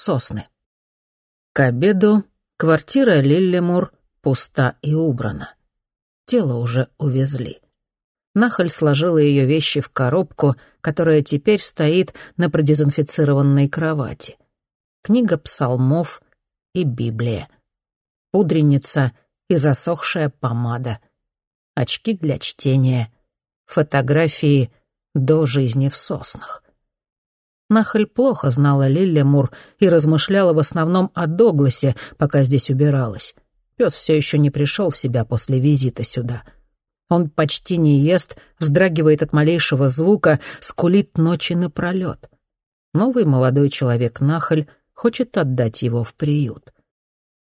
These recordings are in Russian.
сосны. К обеду квартира Лиллемур пуста и убрана. Тело уже увезли. Нахаль сложила ее вещи в коробку, которая теперь стоит на продезинфицированной кровати. Книга псалмов и Библия. Пудреница и засохшая помада. Очки для чтения. Фотографии до жизни в соснах. Нахаль плохо знала Лиллемур и размышляла в основном о Догласе, пока здесь убиралась. Пес все еще не пришел в себя после визита сюда — он почти не ест, вздрагивает от малейшего звука, скулит ночи напролет. Новый молодой человек Нахаль хочет отдать его в приют.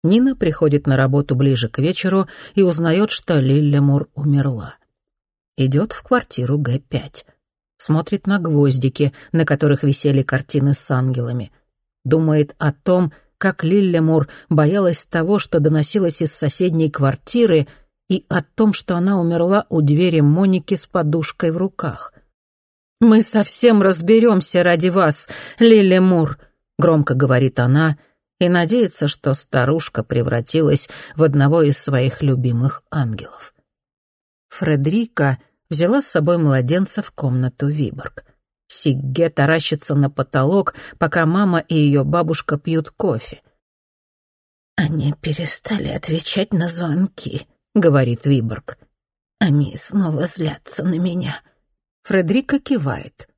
Нина приходит на работу ближе к вечеру и узнает, что Лиллемур умерла. Идет в квартиру Г-5. Смотрит на гвоздики, на которых висели картины с ангелами. Думает о том, как Лиллемур боялась того, что доносилось из соседней квартиры — и о том, что она умерла у двери Моники с подушкой в руках. «Мы совсем разберемся ради вас, Лили Мур», — громко говорит она и надеется, что старушка превратилась в одного из своих любимых ангелов. Фредрика взяла с собой младенца в комнату Виборг. Сигге таращится на потолок, пока мама и ее бабушка пьют кофе. «Они перестали отвечать на звонки», — говорит Виборг. «Они снова злятся на меня». Фредерика кивает.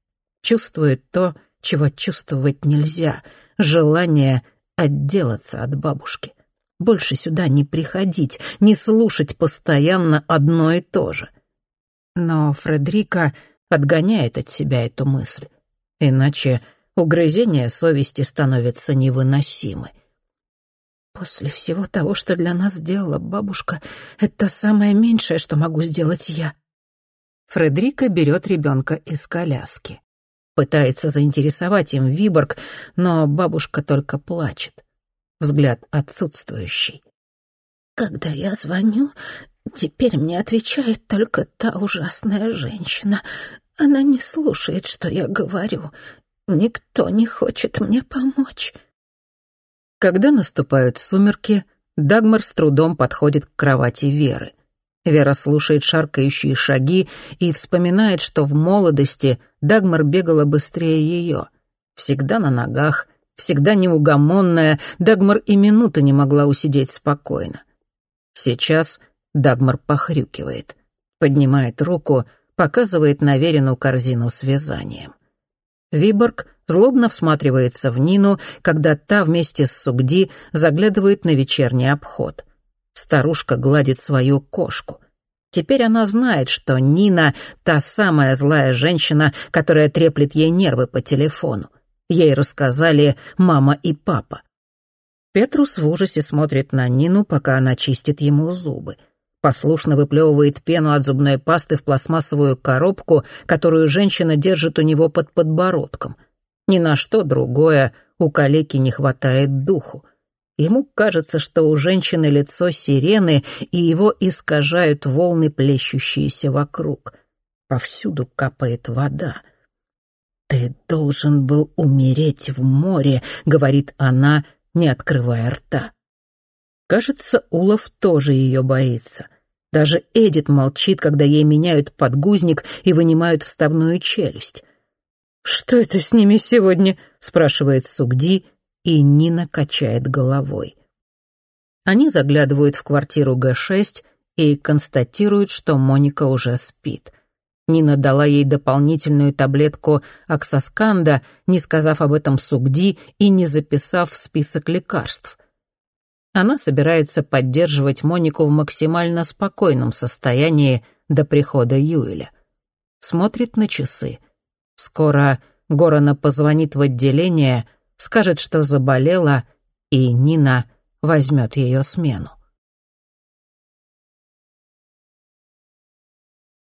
Чувствует то, чего чувствовать нельзя. Желание отделаться от бабушки. Больше сюда не приходить, не слушать постоянно одно и то же. Но Фредерика отгоняет от себя эту мысль. Иначе угрызения совести становятся невыносимы. После всего того, что для нас сделала бабушка, это самое меньшее, что могу сделать я. Фредерика берет ребенка из коляски. Пытается заинтересовать им Виборг, но бабушка только плачет. Взгляд отсутствующий. Когда я звоню, теперь мне отвечает только та ужасная женщина. Она не слушает, что я говорю. Никто не хочет мне помочь. Когда наступают сумерки, Дагмар с трудом подходит к кровати Веры. Вера слушает шаркающие шаги и вспоминает, что в молодости Дагмар бегала быстрее ее. Всегда на ногах, всегда неугомонная, Дагмар и минуты не могла усидеть спокойно. Сейчас Дагмар похрюкивает, поднимает руку, показывает на Верину корзину с вязанием. Виборг злобно всматривается в Нину, когда та вместе с Сугди заглядывает на вечерний обход. Старушка гладит свою кошку. Теперь она знает, что Нина — та самая злая женщина, которая треплет ей нервы по телефону. Ей рассказали мама и папа. Петрус в ужасе смотрит на Нину, пока она чистит ему зубы послушно выплевывает пену от зубной пасты в пластмассовую коробку, которую женщина держит у него под подбородком. Ни на что другое у калеки не хватает духу. Ему кажется, что у женщины лицо сирены, и его искажают волны, плещущиеся вокруг. Повсюду капает вода. «Ты должен был умереть в море», — говорит она, не открывая рта. Кажется, Улов тоже ее боится. Даже Эдит молчит, когда ей меняют подгузник и вынимают вставную челюсть. «Что это с ними сегодня?» — спрашивает Сугди, и Нина качает головой. Они заглядывают в квартиру Г-6 и констатируют, что Моника уже спит. Нина дала ей дополнительную таблетку оксасканда, не сказав об этом Сугди и не записав в список лекарств — она собирается поддерживать Монику в максимально спокойном состоянии до прихода Юэля. Смотрит на часы. Скоро Горана позвонит в отделение, скажет, что заболела, и Нина возьмет ее смену.